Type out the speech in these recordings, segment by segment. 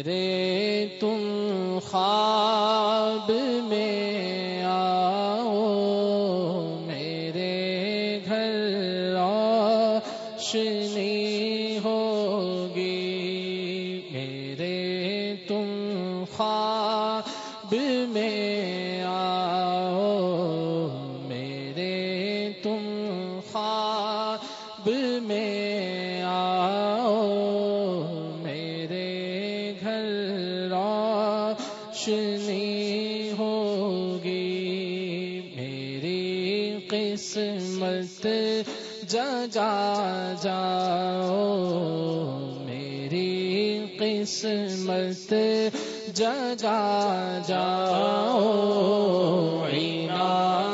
میرے تم خواب میں آؤ، میرے گھر روشنی ہوگی۔ میرے تم خواب میں آؤ، میرے تم خواب میں جاؤ میری قسمت جا جاؤ عنایت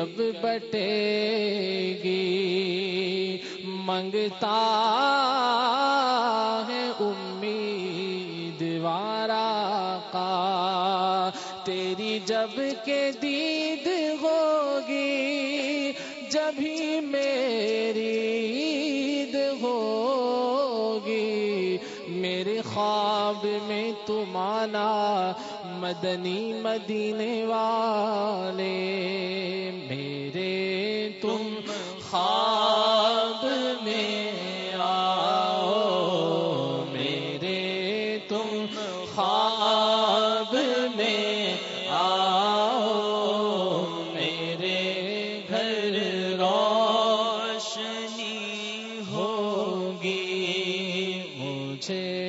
کب بٹے گی، منگتا ہے امید وارا کا۔ تیری جب کے دید ہوگی جبھی میری عید ہوگی، میرے خواب میں تم آنا مدنی مدینے والے، میرے تم خواب میں آؤ، میرے تم خواب میں آؤ، میرے گھر روشنی ہوگی، مجھے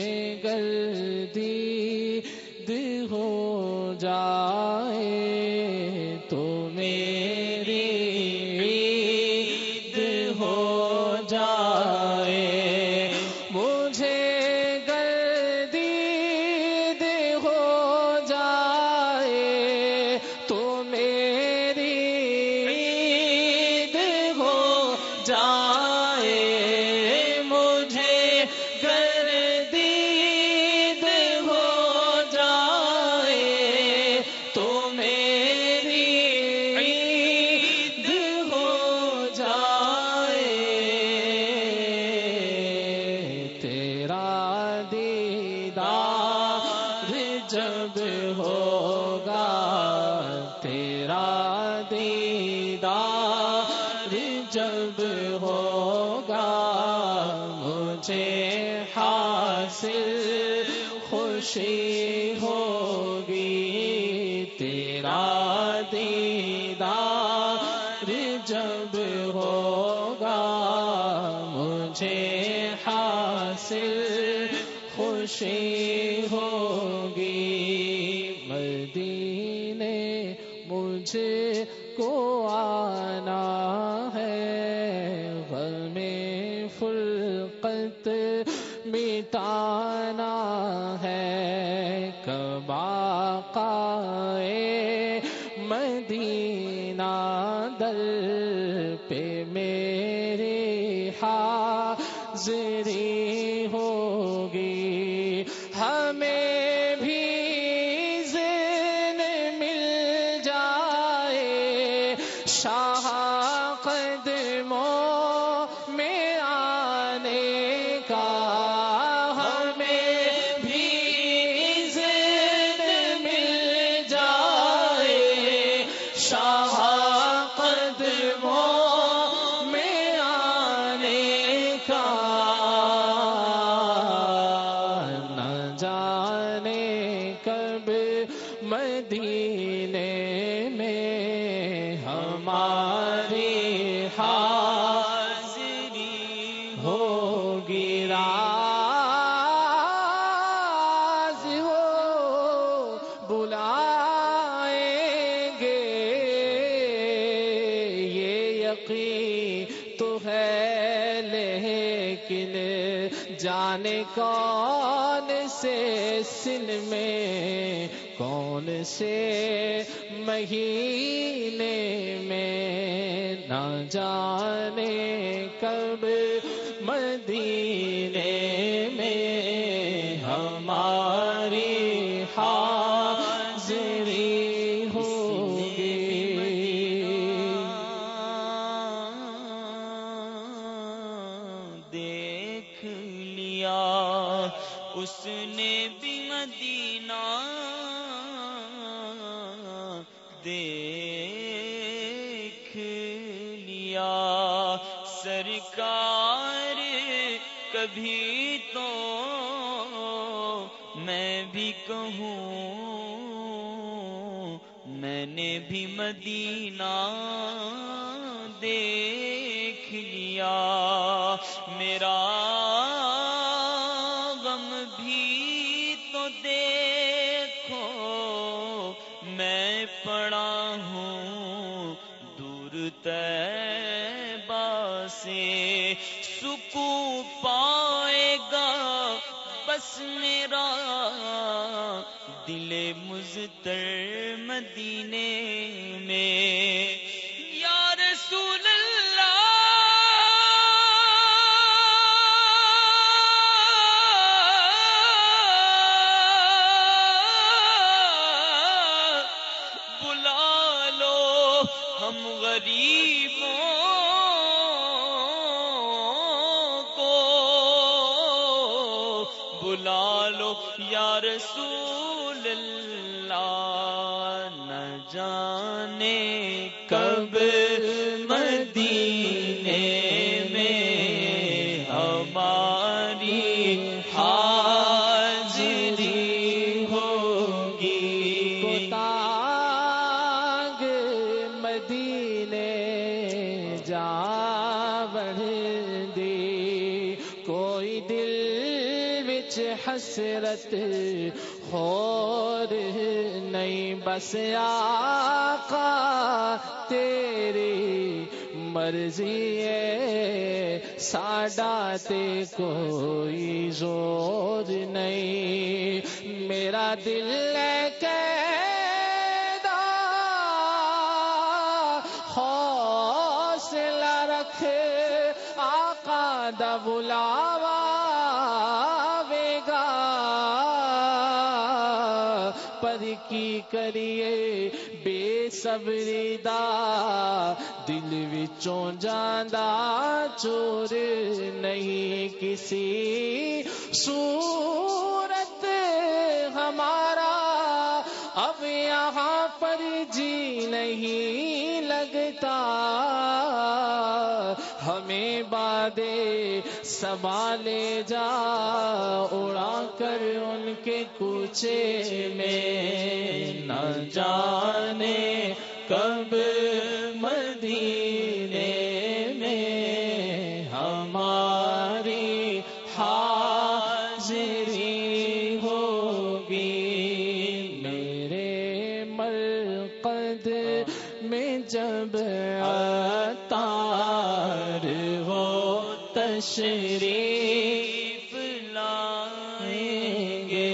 دیدار جب ہوگا مجھے حاصل خوشی ہمیں بھی زین مل جائے۔ شاہ قدموں میں آنے کا ہمیں بھی زین مل جائے۔ شاہ کون سے سن میں، کون سے مہینے میں؟ نہ جانے کب مدینے میں ہماری حاضری ہوگی۔ دیکھ اس نے بھی مدینہ دیکھ لیا۔ سرکار کبھی تو میں بھی کہوں، میں نے بھی مدینہ دیکھ لیا۔ میرا دور سے سکو پائے گا۔ بس میرا دل مزتر مدینے میں۔ یا رسول غریبوں کو بلا لو یا رسول اللہ نہ جانے کب مدینے دل وچ حسرت ہور نہیں، بس آقا تیری مرضی ہے، ساڈا تے کوئی زور نہیں۔ میرا دل ہے قیدا، حوصلہ رکھ آقا دا بلاوا کی کریے بے صبری دا دل وچوں جاندا چور نہیں کسی صورت ہمارا اب یہاں پر جی نہیں لگتا ہمیں بادے سنبھالے جا، اڑا کر ان کے کوچے میں۔ نہ جانے کب مدینے میں ہماری حاضری ہوگی۔ میرے مرقد میں جب اتار ہو تشریف لائیں گے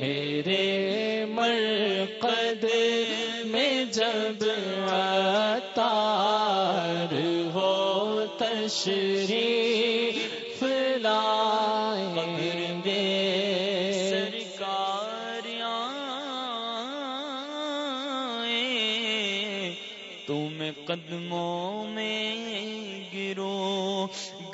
میرے مرقد میں جب اتار ہو تشریف لائیں گے سرکار آئیں۔ تم قدموں میں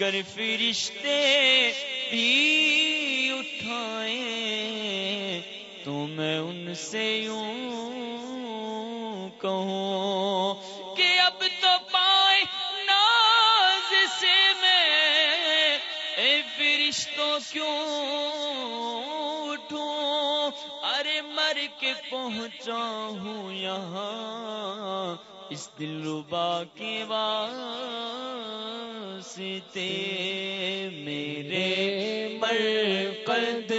گر فرشتے بھی اٹھائیں۔ تو میں ان سے یوں کہوں کہ اب تو پائے ناز سے میں۔ اے فرشتوں کیوں اٹھوں؟ ارے مر کے پہنچا ہوں یہاں۔ اس دل ربا کے واسطے میرے مرقد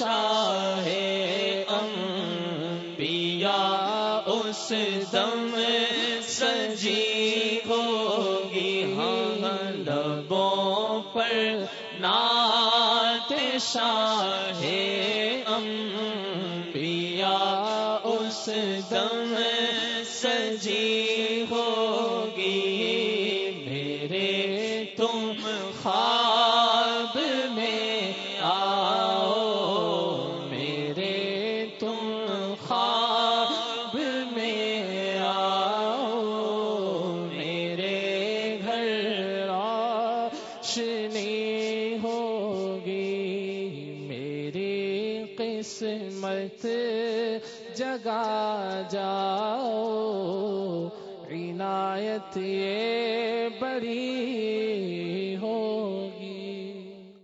شاہ انبیاء اس دم سجی ہوگی ہاں لبوں پر۔ نعت شاہ انبیاء اس دم روشنی ہوگی میری قسمت جگا جاؤ عنایت یہ بڑی